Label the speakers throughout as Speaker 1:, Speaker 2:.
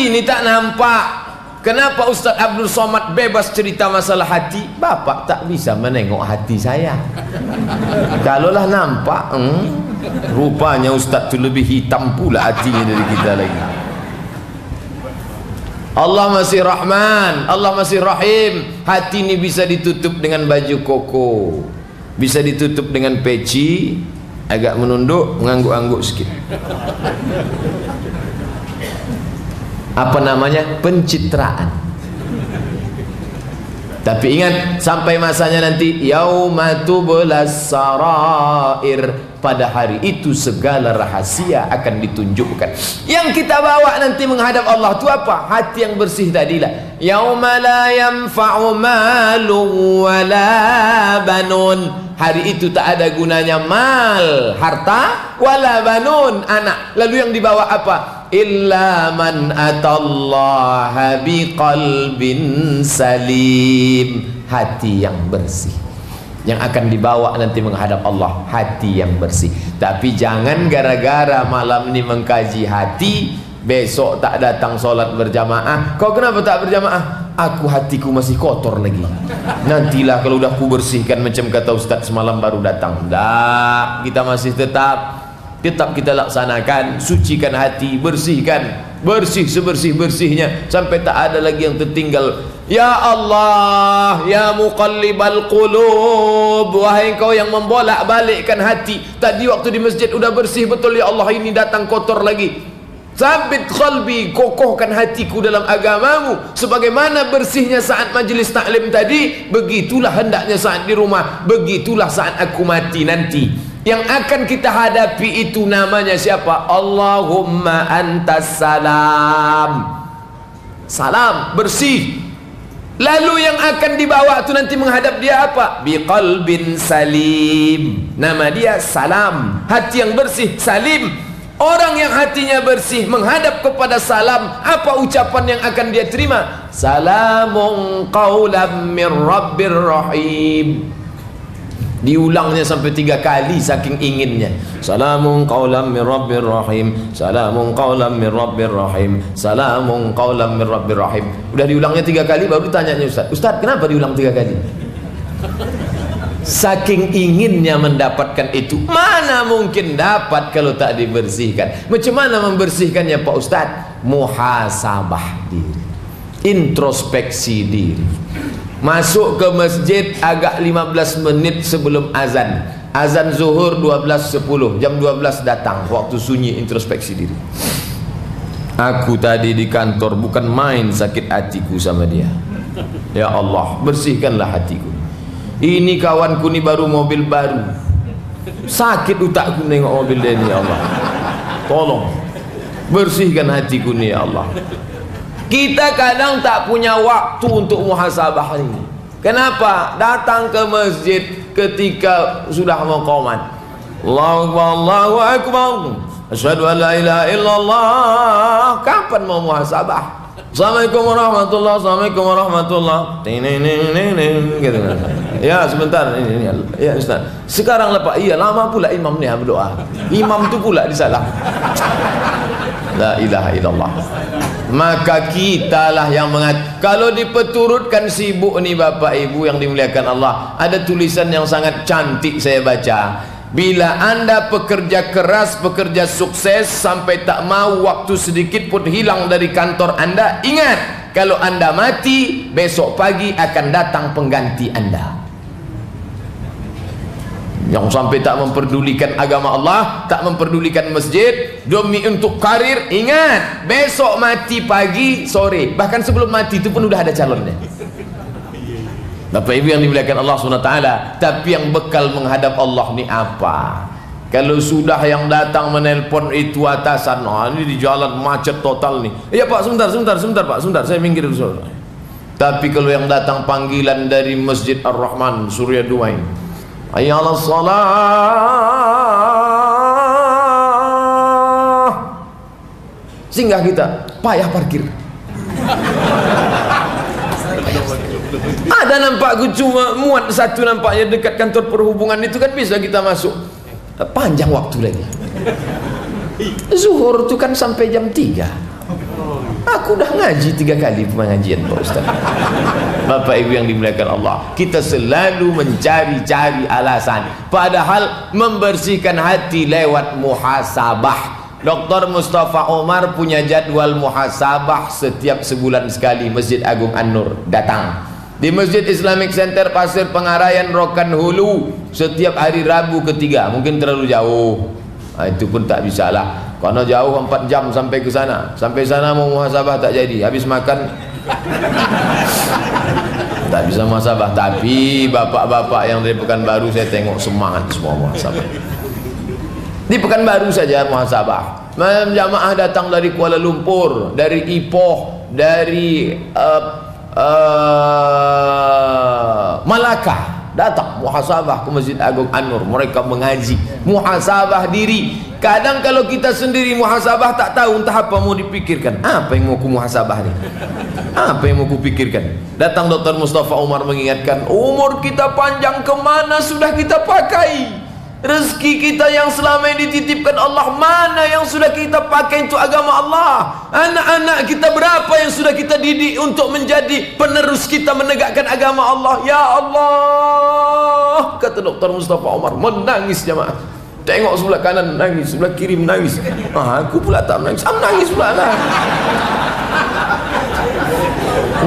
Speaker 1: hati ni tak nampak Kenapa Ustaz Abdul Somad bebas cerita masalah hati? Bapak tak bisa menengok hati saya. Kalaulah nampak, hmm, rupanya Ustaz tu lebih hitam pula hatinya dari kita lagi. Allah masih Rahman, Allah masih Rahim. Hati ini bisa ditutup dengan baju koko. Bisa ditutup dengan peci, agak menunduk, mengangguk-angguk sikit apa namanya? Pencitraan. Tapi ingat sampai masanya nanti yaumatu sarair pada hari itu segala rahasia akan ditunjukkan. Yang kita bawa nanti menghadap Allah itu apa? Hati yang bersih tadilah yauma la yanfa'u malu wala banun. Hari itu tak ada gunanya mal harta wala banun. Anak lalu yang dibawa apa illa man atallaha biqalbin salim. Hati yang bersih. Yang akan dibawa nanti menghadap Allah. Hati yang bersih. Tapi jangan gara-gara malam ini mengkaji hati besok tak datang solat berjamaah. Kau kenapa tak berjamaah? Aku hatiku masih kotor lagi. Nantilah kalau udah ku bersihkan macam kata ustaz semalam baru datang. Tak kita masih tetap tetap kita laksanakan sucikan hati bersihkan. Bersih sebersih-bersihnya sampai tak ada lagi yang tertinggal. Ya Allah ya muqallibal qulub. Wahai engkau yang membolak-balikkan hati. Tadi waktu di masjid udah bersih betul ya Allah ini datang kotor lagi. Sabit qalbi kokohkan hatiku dalam agamamu. Sebagaimana bersihnya saat majlis taklim tadi begitulah hendaknya saat di rumah. Begitulah saat aku mati nanti yang akan kita hadapi itu namanya siapa? Allahumma antas salam salam bersih lalu yang akan dibawa itu nanti menghadap dia apa? biqalbin salim nama dia salam hati yang bersih salim orang yang hatinya bersih menghadap kepada salam apa ucapan yang akan dia terima? salamun qawlam min rabbir rahim diulangnya sampai tiga kali saking inginnya. Salamun qawlam min rabbir rahim. Salamun qawlam min rabbir rahim. Salamun qawlam min rabbir rahim. Udah diulangnya tiga kali baru tanyanya ustaz ustaz kenapa diulang tiga kali? Saking inginnya mendapatkan itu mana mungkin dapat kalau tak dibersihkan? Macam mana membersihkannya pak ustaz? Muhasabah diri. Introspeksi diri masuk ke masjid agak 15 menit sebelum azan. Azan zuhur 12.10 jam 12 datang. Waktu sunyi introspeksi diri. Aku tadi di kantor bukan main sakit hatiku sama dia. Ya Allah bersihkanlah hatiku. Ini kawanku ni baru mobil baru. Sakit utakku nengok mobil dia ni ya Allah. Tolong. Bersihkan hatiku ni ya Allah kita kadang tak punya waktu untuk muhasabah ini kenapa datang ke masjid ketika sudah qomat Allahu Akbar Allahu Akbar asyhadu an la ilaha illallah kapan mau muhasabah Assalamualaikum warahmatullahi Assalamualaikum warahmatullahi kan. Ya sebentar ini, ini ya Ustaz. Sekarang Pak. Iya lama pula imam ni berdoa. Imam tu pula disalah. La ilaha illallah maka kitalah yang mengat kalau dipeturutkan sibuk ni bapak ibu yang dimuliakan Allah ada tulisan yang sangat cantik saya baca. Bila anda pekerja keras pekerja sukses sampai tak mau waktu sedikit pun hilang dari kantor anda ingat kalau anda mati besok pagi akan datang pengganti anda yang sampai tak memperdulikan agama Allah tak memperdulikan masjid demi untuk karir ingat besok mati pagi sore. Bahkan sebelum mati itu pun sudah ada calonnya. Bapak Ibu yang dimuliakan Allah SWT tapi yang bekal menghadap Allah ni apa? Kalau sudah yang datang menelpon itu atasan oh, ini di jalan macet total nih iya pak sebentar sebentar sebentar pak sebentar saya minggir dulu tapi kalau yang datang panggilan dari Masjid Ar-Rahman Surya Duain Hayya ala salah. Singgah kita Payah parkir. Ada nampak cuma muat satu nampaknya dekat kantor perhubungan itu kan bisa kita masuk. Panjang waktu lagi. Zuhur itu kan sampai jam 3 Aku dah ngaji tiga kali pengajian Pak Ustaz. Bapak Ibu yang dimuliakan Allah, kita selalu mencari-cari alasan. Padahal membersihkan hati lewat muhasabah. Dr. Mustafa Omar punya jadwal muhasabah setiap sebulan sekali Masjid Agung An-Nur datang. Di Masjid Islamic Center Pasir Pengarayan Rokan Hulu setiap hari Rabu ketiga. Mungkin terlalu jauh. Nah, itu pun tak bisa lah. Karena jauh 4 jam sampai ke sana. Sampai sana mau muhasabah tak jadi. Habis makan tak bisa muhasabah. Tapi bapak-bapak yang dari Pekanbaru saya tengok semangat semua muhasabah. Di Pekanbaru saja muhasabah. Malam jamaah datang dari Kuala Lumpur, dari Ipoh, dari uh, uh, Malaka datang muhasabah ke Masjid Agung An-Nur mereka mengaji. Muhasabah diri. Kadang kalau kita sendiri muhasabah tak tahu entah apa mau dipikirkan. Apa yang mau ku muhasabah ni? Apa yang mau ku pikirkan? Datang Dr. Mustafa Umar mengingatkan umur kita panjang kemana sudah kita pakai? Rezeki kita yang selama ini dititipkan Allah mana yang sudah kita pakai untuk agama Allah? Anak-anak kita berapa yang sudah kita didik untuk menjadi penerus kita menegakkan agama Allah? Ya Allah kata Dr. Mustafa Umar menangis jemaah. Tengok sebelah kanan nangis sebelah kiri menangis. Ah, aku pula tak menangis. Aku menangis pula lah.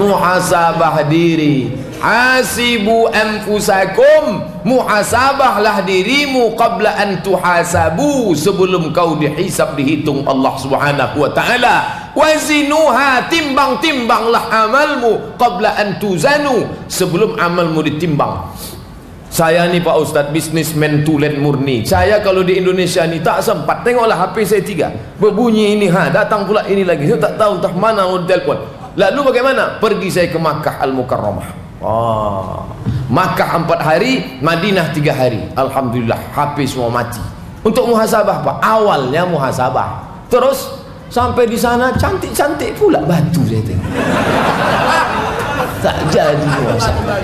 Speaker 1: Muhasabah diri. Hasibu anfusakum. Muhasabahlah dirimu qabla an tuhasabu sebelum kau dihisab dihitung Allah Subhanahu wa taala. Wazinuha timbang-timbanglah amalmu qabla an tuzanu sebelum amalmu ditimbang saya ni Pak Ustaz bisnismen tulen murni. Saya kalau di Indonesia ni tak sempat. Tengoklah HP saya tiga. Berbunyi ini ha datang pula ini lagi. Saya tak tahu entah mana mau telefon. Lalu bagaimana? Pergi saya ke Makkah Al-Mukarramah. Oh. Makkah empat hari Madinah tiga hari. Alhamdulillah HP semua mati. Untuk muhasabah Pak awalnya muhasabah. Terus sampai di sana cantik-cantik pula batu saya tengok tak jadi muhasabah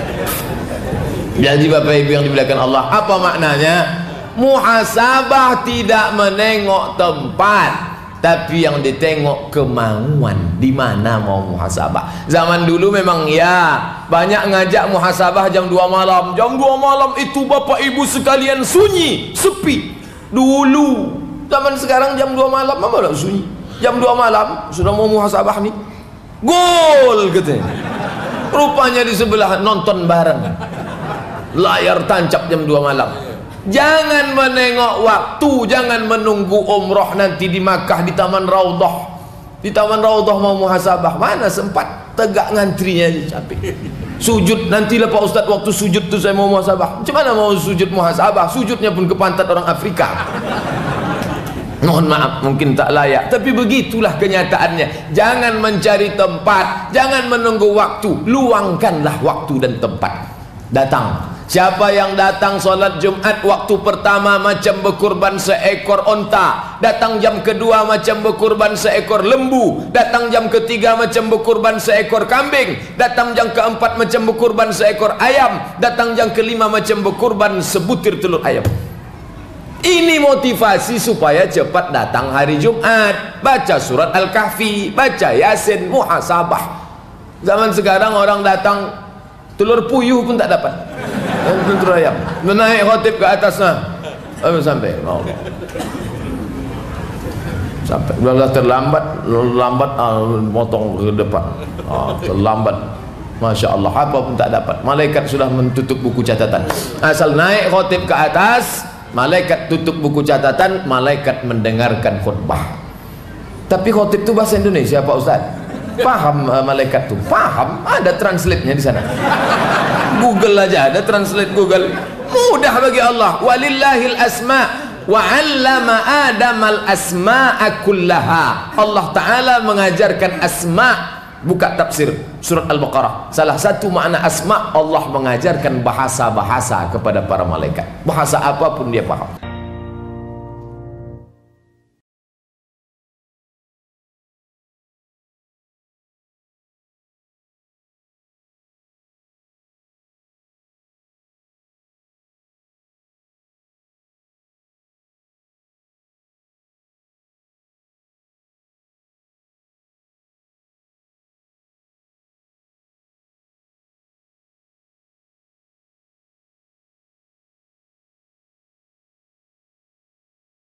Speaker 1: jadi Bapak Ibu yang dimuliakan Allah, apa maknanya? Muhasabah tidak menengok tempat, tapi yang ditengok kemauan di mana mau muhasabah. Zaman dulu memang ya, banyak ngajak muhasabah jam 2 malam. Jam 2 malam itu Bapak Ibu sekalian sunyi, sepi. Dulu, zaman sekarang jam 2 malam apa nak sunyi? Jam 2 malam sudah mau muhasabah nih. Gol katanya. Rupanya di sebelah nonton bareng. Layar tancap jam 2 malam. Jangan menengok waktu jangan menunggu umrah nanti di Makkah di Taman Raudah di Taman Raudah mau muhasabah. Mana sempat tegak ngantrinya capek. Sujud nantilah Pak Ustaz waktu sujud tu saya mau muhasabah. Macam mana mau sujud muhasabah? Sujudnya pun ke pantat orang Afrika mohon maaf mungkin tak layak. Tapi begitulah kenyataannya. Jangan mencari tempat jangan menunggu waktu. Luangkanlah waktu dan tempat. Datang. Siapa yang datang solat Jumat waktu pertama macam berkurban seekor onta. Datang jam kedua macam berkurban seekor lembu. Datang jam ketiga macam berkurban seekor kambing. Datang jam keempat macam berkurban seekor ayam. Datang jam kelima macam berkurban sebutir telur ayam ini motivasi supaya cepat datang hari Jumat Baca surat Al-Kahfi Baca Yasin Muhasabah Zaman sekarang orang datang Telur puyuh pun tak dapat Tentu ayam. Menaik khotib ke atasnya. Sampai sampai. Sampai. Terlambat, lambat ah, potong ke depan. Ah, terlambat. Masya Allah. Apa pun tak dapat. Malaikat sudah menutup buku catatan. Asal naik khotib ke atas, malaikat tutup buku catatan, malaikat mendengarkan khutbah. Tapi khotib itu bahasa Indonesia Pak Ustaz. Paham uh, malaikat tu? Paham? Ada translate-nya di sana. Google aja ada translate Google. Mudah bagi Allah. Walillahil asma wa 'allama Adam al asma'a kullaha. Allah Taala mengajarkan asma buka tafsir surat Al-Baqarah. Salah satu makna asma Allah mengajarkan bahasa-bahasa kepada para malaikat. Bahasa apapun dia paham.